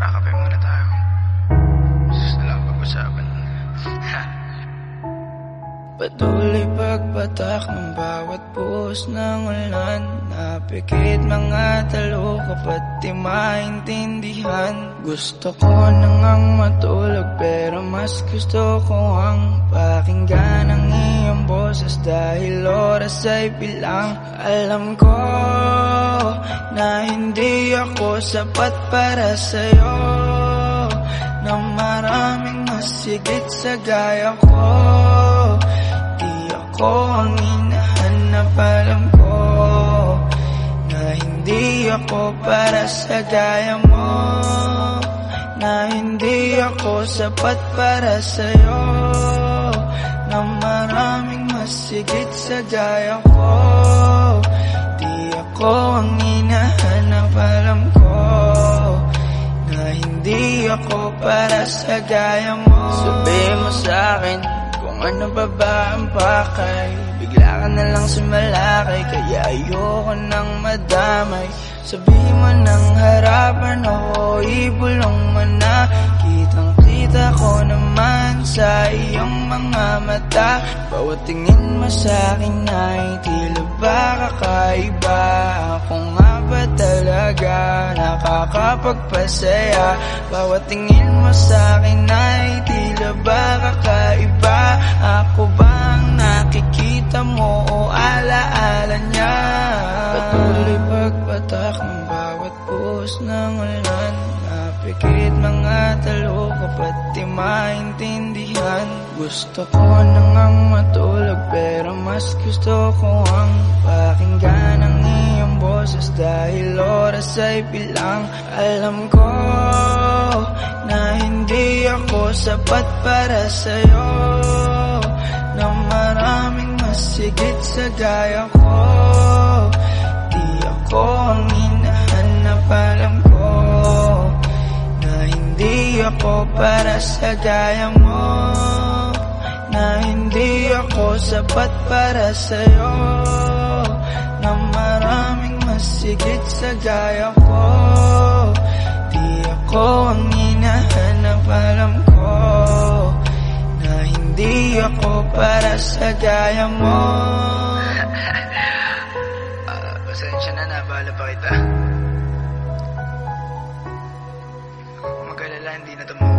Tara, kape muna tayo. Sus na lang pag-usapan. Patuloy pagpatak ng bawat buhos ng ulan Napikit mga talo pati maintindihan Gusto ko nang ang matulog pero mas gusto ko ang pakinggan ng iyong boses Dahil oras ay bilang Alam ko na hindi ako sapat para sa'yo. Na maraming mas sa gaya ko. Di ako ang hinahanap alam ko Na hindi ako para sa gaya mo. Na hindi ako sapat para sa'yo higit sa gaya ko Di ako ang hinahanap alam ko Na hindi ako para sa gaya mo. Sabihin mo sa akin kung ano ba ba ang pakay? Bigla ka na lang sumalakay Kaya ayoko nang madamay. Sabihin mo ng harapan iyong mga mata. Bawat tingin mo sa akin ay Tila ba kakaiba. Ako nga ba talaga Nakakapagpasaya? Bawat tingin mo sa akin ay Tila ba kakaiba. Ako bang nakikita mo o alaala niya? Patuloy pagpatak ng bawat buhos ng ulan Napikit mga talo pati maintindihan. Gusto ko nang ang matulog pero mas gusto ko ang pakinggan ng iyong boses Dahil oras ay bilang. Alam ko na hindi ako sapat para sa'yo Na maraming mas higit sa gaya ko para sa gaya mo Na hindi ako sapat para sa'yo Na maraming mas sa gaya ko. Di ako ang hinahanap alam ko Na hindi ako para sa gaya mo. Uh, Pasensya na, nabahala pa kita. wala at the tumawa.